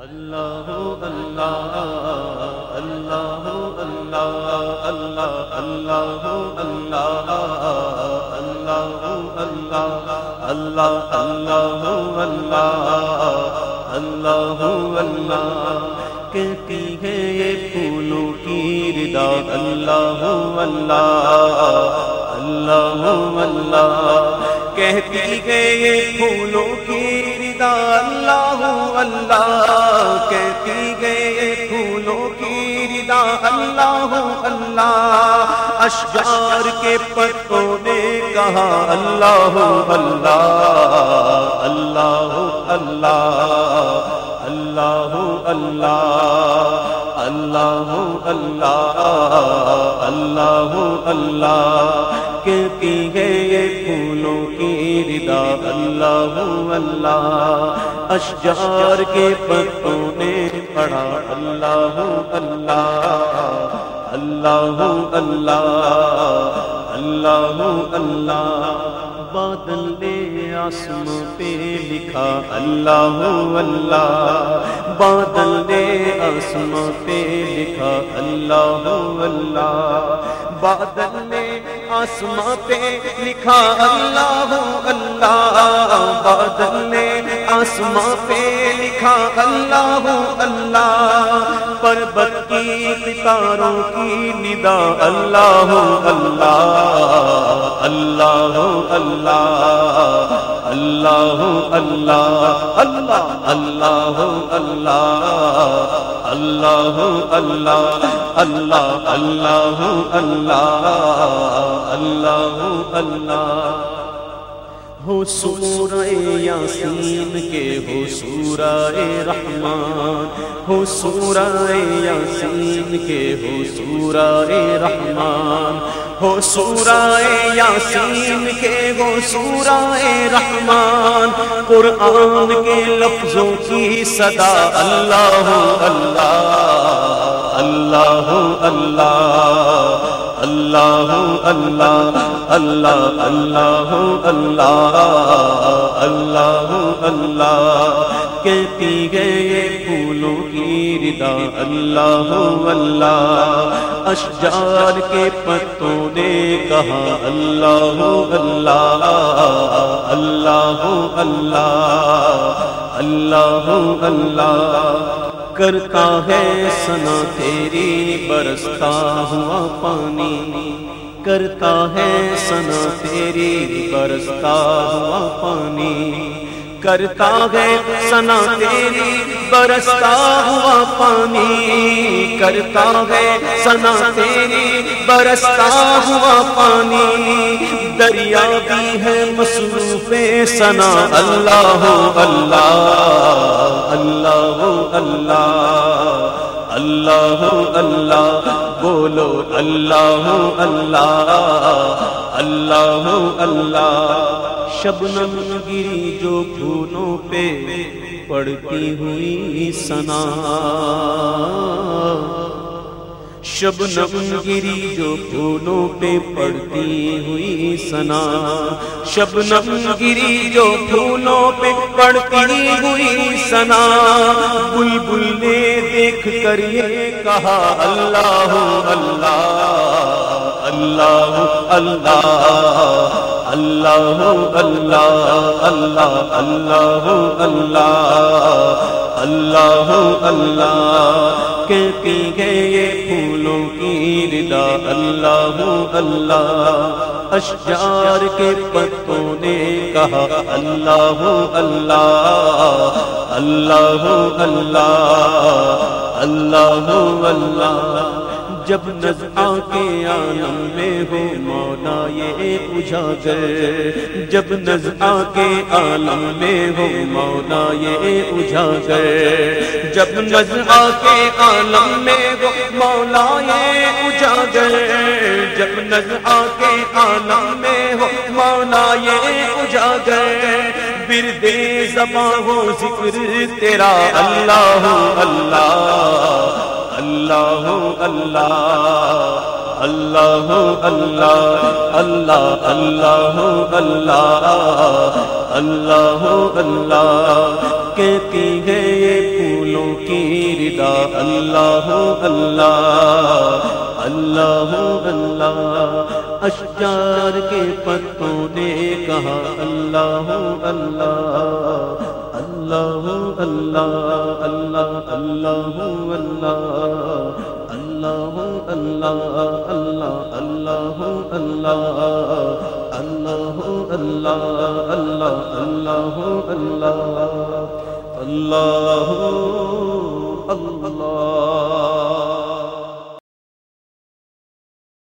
اللہ اللہ اللہ اللہ اللہ اللہ اللہ اللہ اللہ اللہ اللہ اللہ اللہ کہتی ہے یہ پھولوں کی ردا اللہ اللہ اللہ اللہ کہتی ہے یہ پھولوں کی ردا اللہ اللہ کہتی گئے پھولوں کی ردا، اللہ اللہ۔ اشجار کے پتوں نے کہا، اللہ اللہ۔ اللہ اللہ۔ اللہ اللہ۔ اللہ اللہ۔ اللہ اللہ کہتی ہے یہ پھولوں کی ردا اللہ اللہ اشجار کے پتوں نے پڑھا اللہ اللہ اللہ اللہ اللہ اللہ بادل نے آسم پہ لکھا، اللہ اللہ۔ بادل نے آسم پہ لکھا، اللہ اللہ۔ بادل نے آسماں پہ لکھا اللہ اللہ بادل نے آسماں پہ لکھا اللہ اللہ پر کی ستاروں کی ندا اللہ اللہ اللہ اللہ اللہ اللہ اللہ اللہ اللہ اللہ اللہ اللہ اللہ اللہ اللہ اللہ. ہو سورہ یاسین کے ہو سورہ رحمان. ہو سورہ یاسین کے ہو سورہ رحمان. ہو سورہ یاسین کے ہو سورہ رحمان. قرآن کے لفظوں کی صدا اللہ اللہ اللہ اللہ اللہ اللہ اللہ اللہ اللہ اللہ کہتی ہے یہ پھولوں کی ردا، اللہ اللہ اشجار کے پتوں نے کہا اللہ اللہ اللہ اللہ اللہ اللہ کرتا ہے سنا تیری برستا ہوا پانی۔ کرتا ہے سنا تیری برستا ہوا پانی۔ کرتا ہے سنا تیری برستا ہوا پانی۔ کرتا ہے سنا تیری برستا ہوا پانی۔ دریا بھی ہے مصروف سنا اللہ اللہ اللہ اللہ اللہ اللہ، بولو اللہ اللہ اللہ اللہ۔ شبنم گری جو پھولوں پہ پڑتی ہوئی سنا شبنم گری جو پھولوں پہ پڑتی ہوئی سنا شبنم گری جو پھولوں پہ پڑتی ہوئی سنا بلبل نے دیکھ کر یہ کہا اللہ اللہ اللہ اللہ اللہ اللہ اللہ اللہ اللہ اللہ اللہ کہتی ہے یہ کی ردا اللہ اللہ۔ اشجار کے پتوں نے کہا، اللہ اللہ۔ اللہ اللہ۔ اللہ اللہ۔ جب نظر کے عالم میں ہو مولا یہ اجاگر۔ جب نظر کے عالم میں ہو مولا یہ اجاگر۔ جب نظر کے عالم میں ہو مولا یہ اجاگر۔ جب نظر کے عالم میں ہو مولا یہ اجاگر۔ بردے زباں ہو ذکر تیرا اللہ اللہ۔ اللہ اللہ اللہ اللہ اللہ اللہ اللہ اللہ اللہ کہتی ہے یہ پھولوں ندا اللہ اللہ اللہ اللہ اشجار کے پتوں نے کہا اللہ اللہ اللہ اللہ اللہ اللہ اللہ اللہ اللہ اللہ اللہ اللہ اللہ اللہ اللہ اللہ اللہ اللہ